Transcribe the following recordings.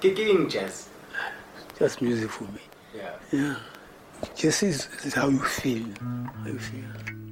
Kicking jazz. Just music for me. Yeah. Yeah. Just is, is how you feel. How you feel.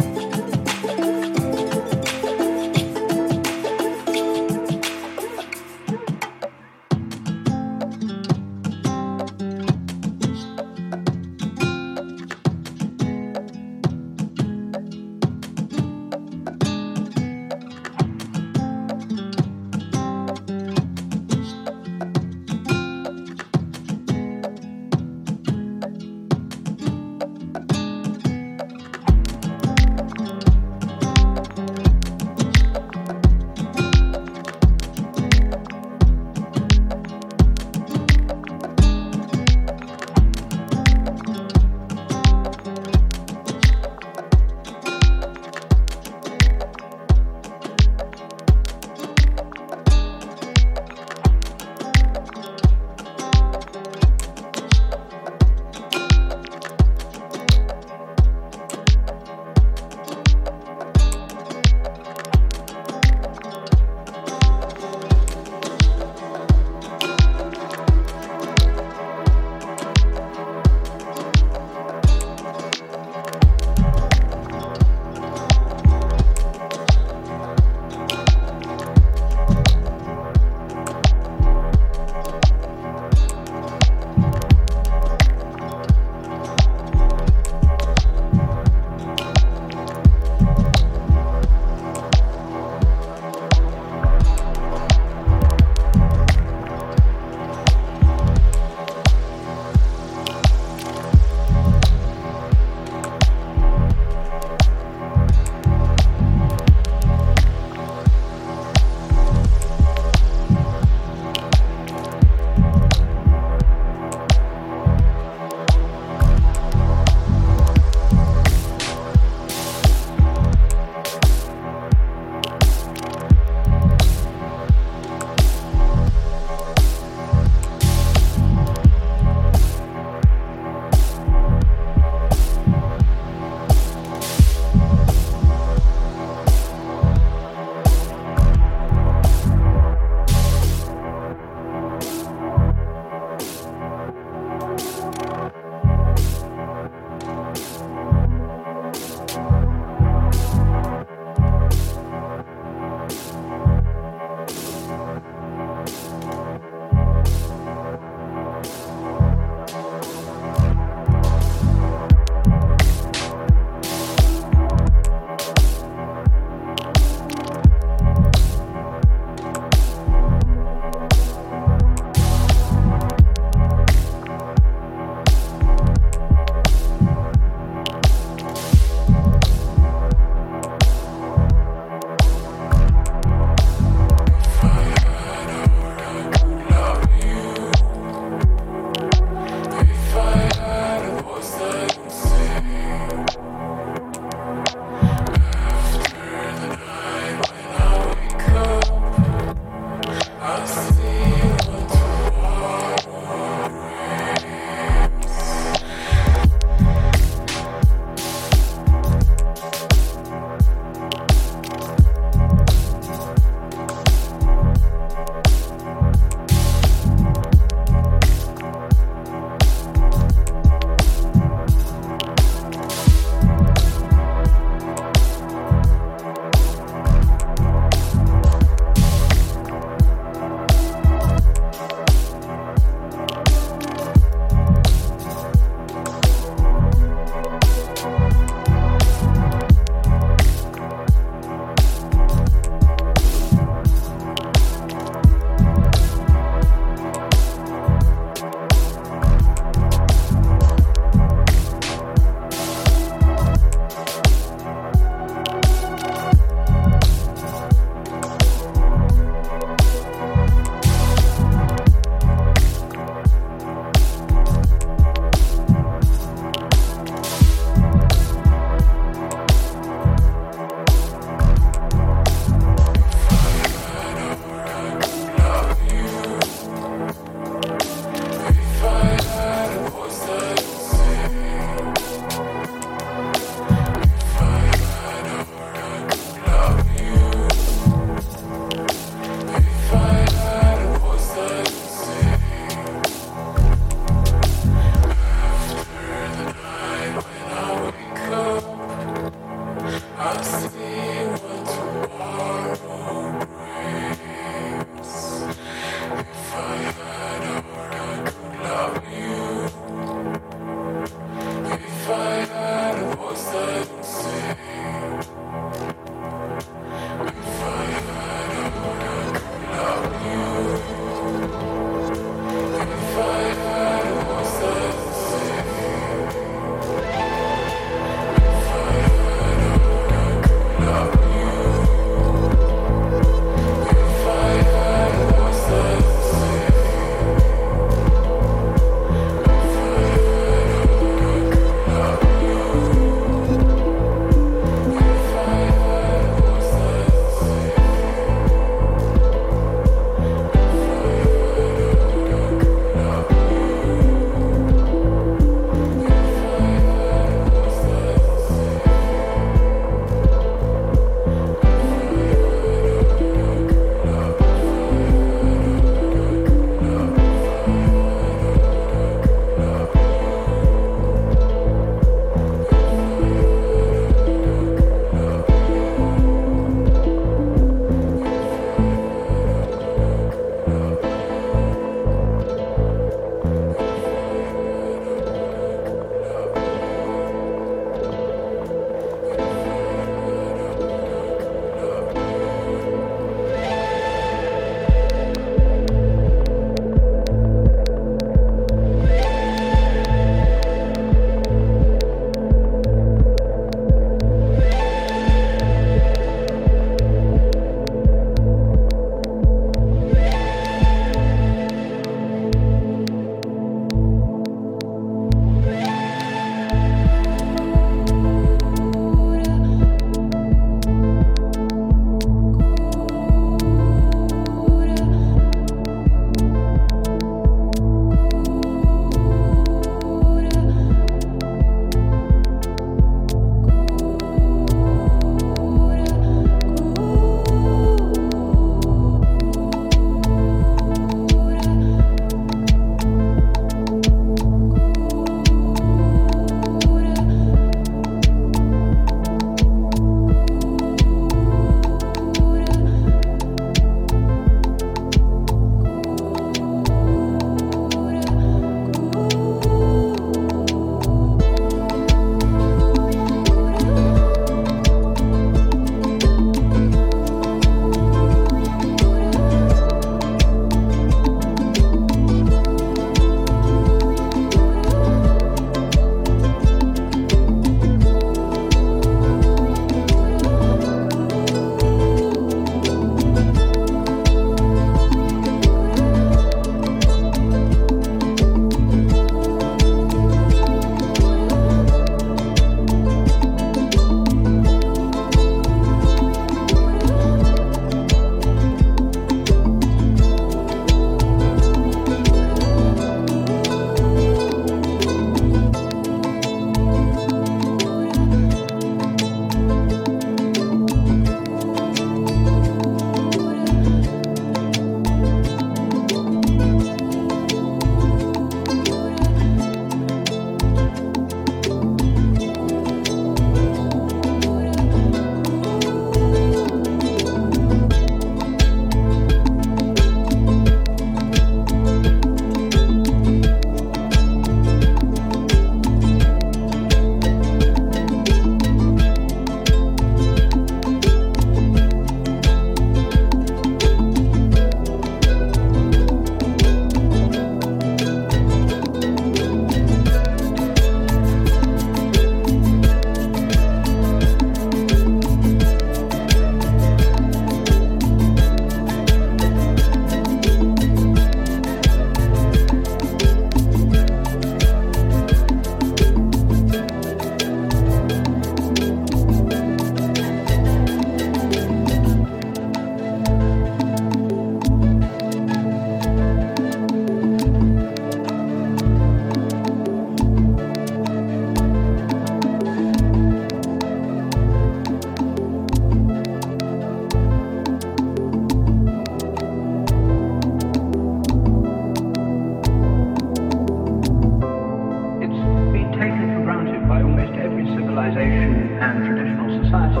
civilization and traditional society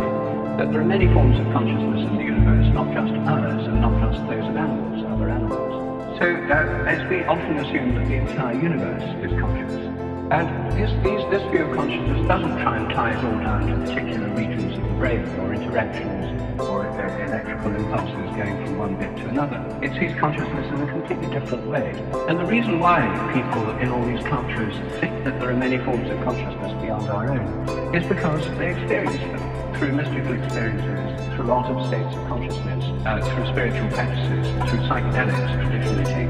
that there are many forms of consciousness in the universe, not just ours and not just those of animals, other animals. So, uh, as we often assume that the entire universe is conscious, and this, these, this view of consciousness doesn't try and tie it all down to particular regions of the brain or interactions or uh, electrical impulses going from one bit to another. It sees consciousness in a completely different way. And the reason why people in all these cultures think that there are many forms of consciousness beyond our own is because they experience them through mystical experiences, through altered states of consciousness, uh, through spiritual practices, through psychedelics traditionally taken